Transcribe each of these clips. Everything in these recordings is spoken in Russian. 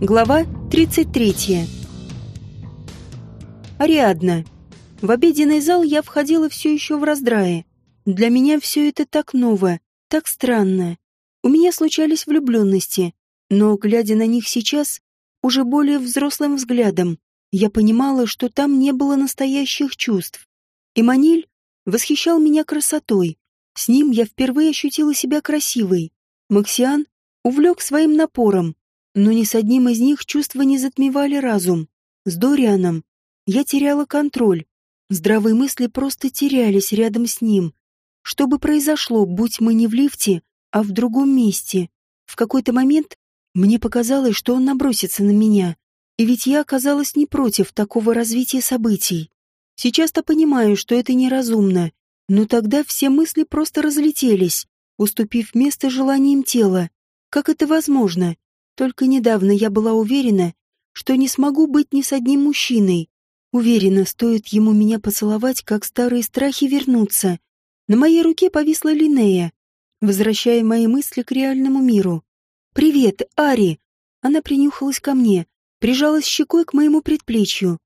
Глава 33. Ариадна. В обеденный зал я входила все еще в раздрае. Для меня все это так ново, так странно. У меня случались влюбленности, но, глядя на них сейчас, уже более взрослым взглядом, я понимала, что там не было настоящих чувств. Эмманиль восхищал меня красотой. С ним я впервые ощутила себя красивой. Максиан увлек своим напором, но ни с одним из них чувства не затмевали разум. С Дорианом я теряла контроль. Здравые мысли просто терялись рядом с ним. Что бы произошло, будь мы не в лифте, а в другом месте? В какой-то момент мне показалось, что он набросится на меня. И ведь я оказалась не против такого развития событий. Сейчас-то понимаю, что это неразумно. Но тогда все мысли просто разлетелись, уступив место желаниям тела. Как это возможно? Только недавно я была уверена, что не смогу быть ни с одним мужчиной. Уверена, стоит ему меня поцеловать, как старые страхи вернутся. На моей руке повисла Линея, возвращая мои мысли к реальному миру. «Привет, Ари!» Она принюхалась ко мне, прижалась щекой к моему предплечью.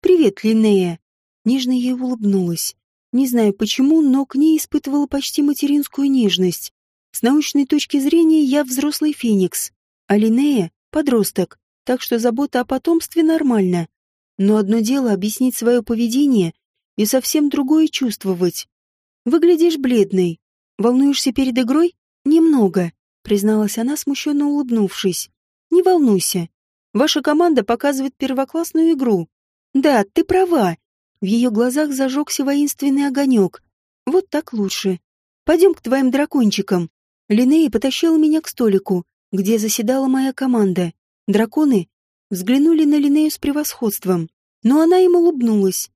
«Привет, Линея!» Нежно ей улыбнулась. Не знаю почему, но к ней испытывала почти материнскую нежность. С научной точки зрения я взрослый феникс, а Линея — подросток, так что забота о потомстве нормальна. Но одно дело объяснить свое поведение и совсем другое чувствовать. Выглядишь бледной. Волнуешься перед игрой? Немного, призналась она, смущенно улыбнувшись. Не волнуйся. Ваша команда показывает первоклассную игру. Да, ты права. В ее глазах зажегся воинственный огонек. Вот так лучше. Пойдем к твоим дракончикам. Линея потащила меня к столику, где заседала моя команда. Драконы взглянули на Линею с превосходством, но она им улыбнулась.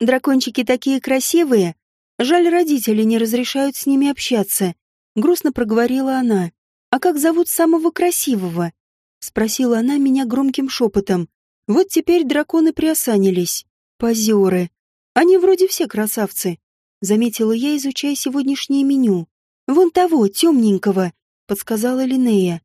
«Дракончики такие красивые! Жаль, родители не разрешают с ними общаться», — грустно проговорила она. «А как зовут самого красивого?» — спросила она меня громким шепотом. Вот теперь драконы приосанились. Позеры. Они вроде все красавцы, — заметила я, изучая сегодняшнее меню. «Вон того, темненького», — подсказала Линея.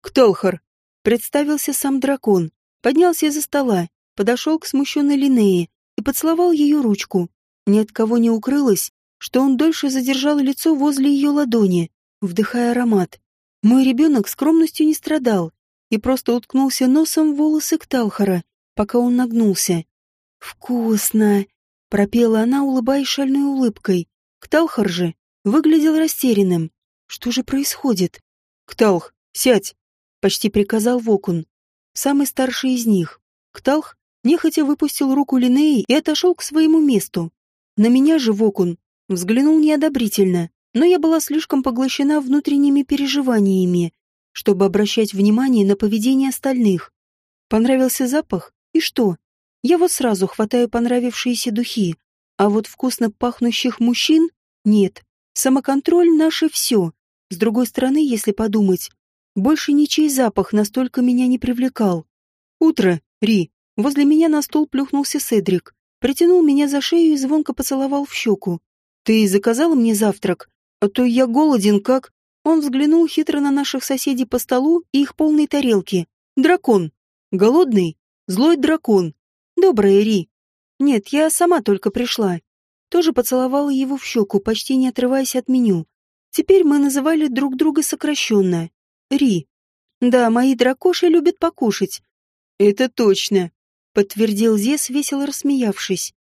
«Ктолхар», — представился сам дракон, поднялся из-за стола, подошел к смущенной Линее и поцеловал ее ручку. Ни от кого не укрылось, что он дольше задержал лицо возле ее ладони, вдыхая аромат. Мой ребенок скромностью не страдал и просто уткнулся носом в волосы Кталхара, пока он нагнулся. «Вкусно!» — пропела она, улыбаясь шальной улыбкой. Кталхар же выглядел растерянным. Что же происходит? «Кталх, сядь!» Почти приказал Вокун, самый старший из них. Кталх нехотя выпустил руку Линеи и отошел к своему месту. На меня же Вокун взглянул неодобрительно, но я была слишком поглощена внутренними переживаниями, чтобы обращать внимание на поведение остальных. Понравился запах? И что? Я вот сразу хватаю понравившиеся духи, а вот вкусно пахнущих мужчин — нет. Самоконтроль — наше все. С другой стороны, если подумать, больше ничей запах настолько меня не привлекал. «Утро, Ри!» Возле меня на стол плюхнулся Седрик. Притянул меня за шею и звонко поцеловал в щеку. «Ты заказала мне завтрак? А то я голоден, как...» Он взглянул хитро на наших соседей по столу и их полные тарелки. «Дракон! Голодный? Злой дракон! Добрая Ри!» «Нет, я сама только пришла». Тоже поцеловала его в щеку, почти не отрываясь от меню. Теперь мы называли друг друга сокращенно. Ри. Да, мои дракоши любят покушать. Это точно, подтвердил Зес, весело рассмеявшись.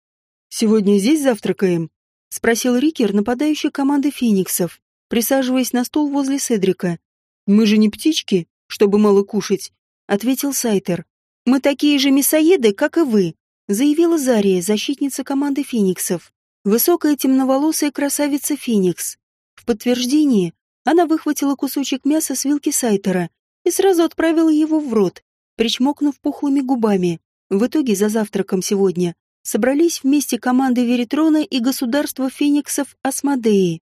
Сегодня здесь завтракаем? спросил Рикер, нападающий команды фениксов, присаживаясь на стул возле Седрика. Мы же не птички, чтобы мало кушать, ответил Сайтер. Мы такие же мясоеды, как и вы, заявила Зария, защитница команды фениксов. Высокая темноволосая красавица Феникс. В подтверждение она выхватила кусочек мяса с вилки Сайтера и сразу отправила его в рот, причмокнув пухлыми губами. В итоге за завтраком сегодня собрались вместе команды Веритрона и государства фениксов Асмодеи.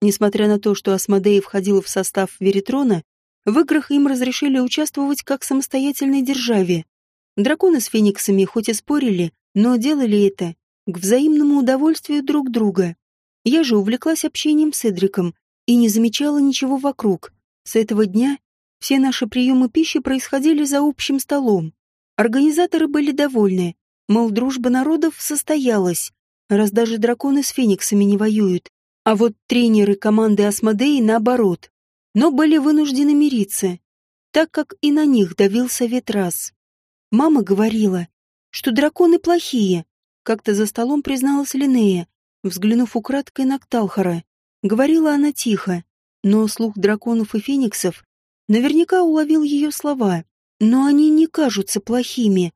Несмотря на то, что Асмодея входила в состав Веритрона, в играх им разрешили участвовать как самостоятельной державе. Драконы с фениксами хоть и спорили, но делали это к взаимному удовольствию друг друга. Я же увлеклась общением с Эдриком и не замечала ничего вокруг. С этого дня Все наши приемы пищи происходили за общим столом. Организаторы были довольны, мол, дружба народов состоялась, раз даже драконы с фениксами не воюют. А вот тренеры команды Асмодеи наоборот. Но были вынуждены мириться, так как и на них давил совет раз. Мама говорила, что драконы плохие, как-то за столом призналась Линея, взглянув украдкой на Кталхара. Говорила она тихо, но слух драконов и фениксов наверняка уловил ее слова. Но они не кажутся плохими.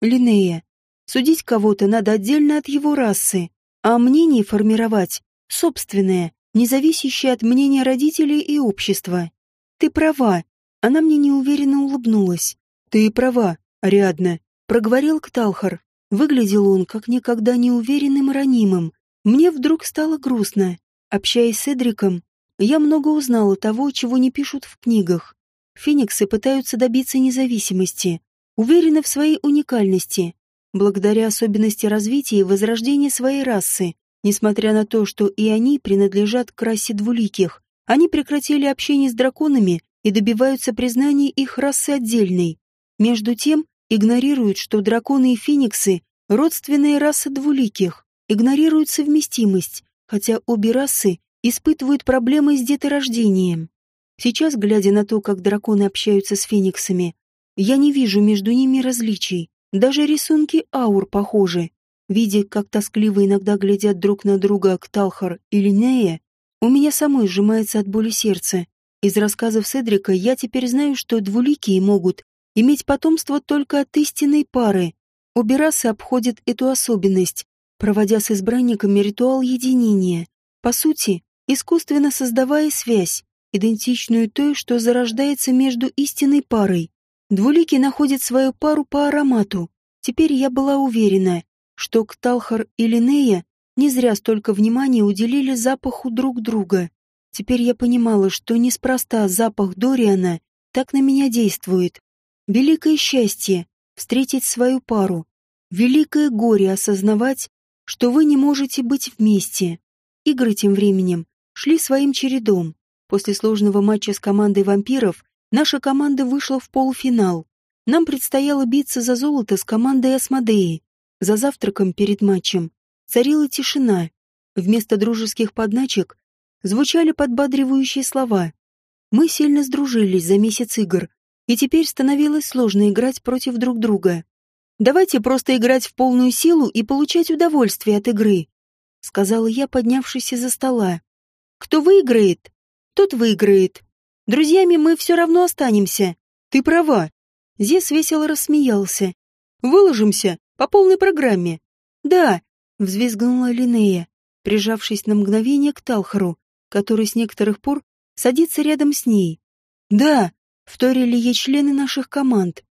Линея, судить кого-то надо отдельно от его расы, а мнение формировать собственное, не зависящее от мнения родителей и общества. Ты права. Она мне неуверенно улыбнулась. Ты права, Ариадна, проговорил Кталхар. Выглядел он как никогда неуверенным и ранимым. Мне вдруг стало грустно. Общаясь с Эдриком, я много узнала того, чего не пишут в книгах. Фениксы пытаются добиться независимости, уверены в своей уникальности, благодаря особенности развития и возрождения своей расы, Несмотря на то, что и они принадлежат к расе двуликих, они прекратили общение с драконами и добиваются признания их расы отдельной. Между тем, игнорируют, что драконы и фениксы – родственные расы двуликих, игнорируют совместимость, хотя обе расы испытывают проблемы с деторождением. Сейчас, глядя на то, как драконы общаются с фениксами, я не вижу между ними различий. Даже рисунки аур похожи. Видя, как тоскливо иногда глядят друг на друга Кталхар и Линея, у меня самой сжимается от боли сердце. Из рассказов Седрика я теперь знаю, что двуликие могут иметь потомство только от истинной пары. Обе расы обходят эту особенность, проводя с избранниками ритуал единения. По сути, искусственно создавая связь, идентичную той, что зарождается между истинной парой. Двуликие находят свою пару по аромату. Теперь я была уверена, что Кталхар и Линея не зря столько внимания уделили запаху друг друга. Теперь я понимала, что неспроста запах Дориана так на меня действует. Великое счастье — встретить свою пару. Великое горе — осознавать, что вы не можете быть вместе. Игры тем временем шли своим чередом. После сложного матча с командой вампиров наша команда вышла в полуфинал. Нам предстояло биться за золото с командой Асмодеи. За завтраком перед матчем царила тишина. Вместо дружеских подначек звучали подбадривающие слова. Мы сильно сдружились за месяц игр, и теперь становилось сложно играть против друг друга. «Давайте просто играть в полную силу и получать удовольствие от игры», — сказала я, поднявшись из-за стола. «Кто выиграет, тот выиграет. Друзьями мы все равно останемся. Ты права». Зес весело рассмеялся. «Выложимся по полной программе. Да, взвизгнула Линея, прижавшись на мгновение к Талхару, который с некоторых пор садится рядом с ней. Да, вторили ей члены наших команд.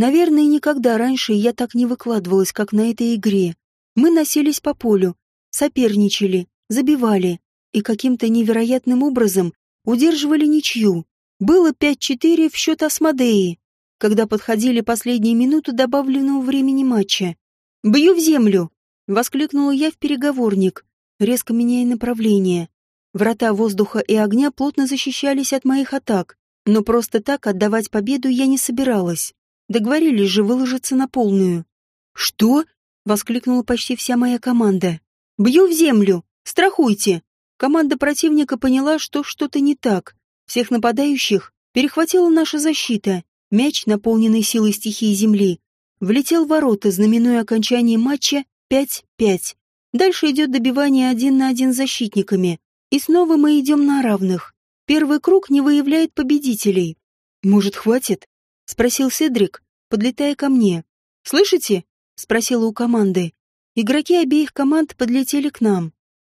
Наверное, никогда раньше я так не выкладывалась, как на этой игре. Мы носились по полю, соперничали, забивали и каким-то невероятным образом удерживали ничью. Было 5-4 в счет Асмодеи когда подходили последние минуты добавленного времени матча. «Бью в землю!» — воскликнула я в переговорник, резко меняя направление. Врата воздуха и огня плотно защищались от моих атак, но просто так отдавать победу я не собиралась. Договорились же выложиться на полную. «Что?» — воскликнула почти вся моя команда. «Бью в землю! Страхуйте!» Команда противника поняла, что что-то не так. Всех нападающих перехватила наша защита, Мяч, наполненный силой стихии Земли, влетел в ворота, знаменуя окончание матча 5-5. Дальше идет добивание один на один защитниками. И снова мы идем на равных. Первый круг не выявляет победителей. «Может, хватит?» — спросил Седрик, подлетая ко мне. «Слышите?» — спросила у команды. Игроки обеих команд подлетели к нам.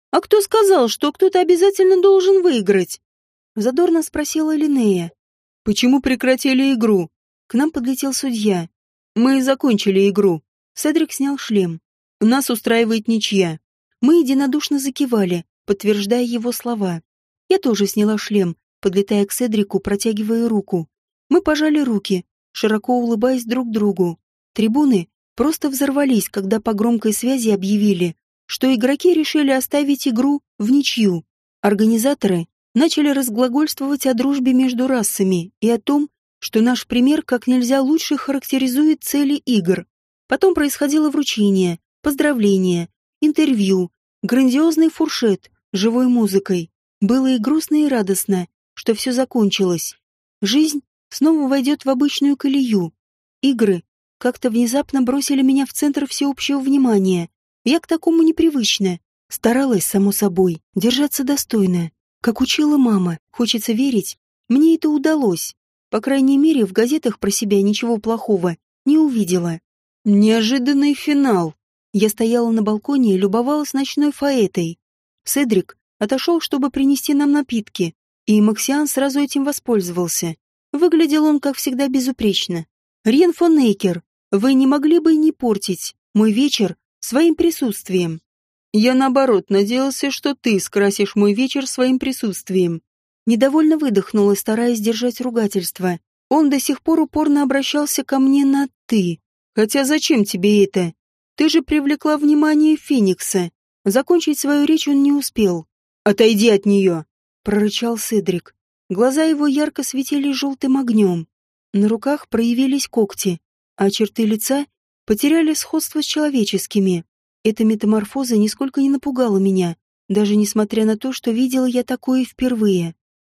«А кто сказал, что кто-то обязательно должен выиграть?» Задорно спросила Линея. Почему прекратили игру? К нам подлетел судья. Мы закончили игру. Седрик снял шлем. Нас устраивает ничья. Мы единодушно закивали, подтверждая его слова. Я тоже сняла шлем, подлетая к Седрику, протягивая руку. Мы пожали руки, широко улыбаясь друг другу. Трибуны просто взорвались, когда по громкой связи объявили, что игроки решили оставить игру в ничью. Организаторы начали разглагольствовать о дружбе между расами и о том, что наш пример как нельзя лучше характеризует цели игр. Потом происходило вручение, поздравления, интервью, грандиозный фуршет, живой музыкой. Было и грустно, и радостно, что все закончилось. Жизнь снова войдет в обычную колею. Игры как-то внезапно бросили меня в центр всеобщего внимания. Я к такому непривычна. Старалась, само собой, держаться достойно. Как учила мама, хочется верить, мне это удалось. По крайней мере, в газетах про себя ничего плохого не увидела. Неожиданный финал. Я стояла на балконе и любовалась ночной фаэтой. Седрик отошел, чтобы принести нам напитки, и Максиан сразу этим воспользовался. Выглядел он, как всегда, безупречно. «Рен фон Эйкер, вы не могли бы не портить мой вечер своим присутствием?» «Я, наоборот, надеялся, что ты скрасишь мой вечер своим присутствием». Недовольно выдохнула, стараясь держать ругательство. Он до сих пор упорно обращался ко мне на «ты». «Хотя зачем тебе это? Ты же привлекла внимание Феникса». Закончить свою речь он не успел. «Отойди от нее!» — прорычал Седрик. Глаза его ярко светили желтым огнем. На руках проявились когти, а черты лица потеряли сходство с человеческими. Эта метаморфоза нисколько не напугала меня, даже несмотря на то, что видела я такое впервые.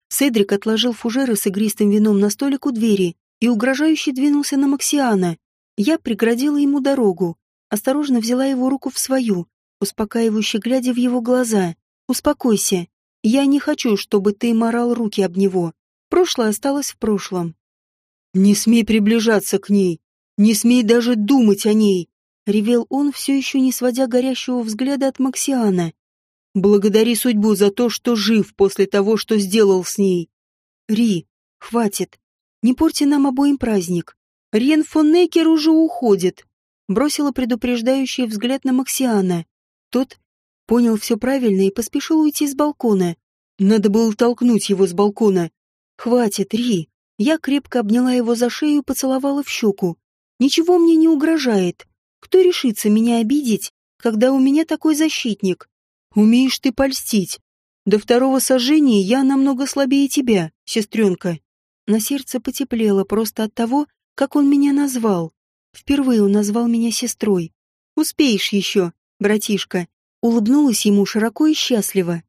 Седрик отложил фужеры с игристым вином на столик у двери и угрожающе двинулся на Максиана. Я преградила ему дорогу, осторожно взяла его руку в свою, успокаивающе глядя в его глаза. «Успокойся. Я не хочу, чтобы ты морал руки об него. Прошлое осталось в прошлом». «Не смей приближаться к ней. Не смей даже думать о ней», — ревел он, все еще не сводя горящего взгляда от Максиана. «Благодари судьбу за то, что жив после того, что сделал с ней». «Ри, хватит. Не порти нам обоим праздник. Риен фон Нейкер уже уходит», — бросила предупреждающий взгляд на Максиана. Тот понял все правильно и поспешил уйти с балкона. Надо было толкнуть его с балкона. «Хватит, Ри!» Я крепко обняла его за шею и поцеловала в щеку. «Ничего мне не угрожает. Кто решится меня обидеть, когда у меня такой защитник? Умеешь ты польстить. До второго сожжения я намного слабее тебя, сестренка». На сердце потеплело просто от того, как он меня назвал. Впервые он назвал меня сестрой. «Успеешь еще, братишка», улыбнулась ему широко и счастливо.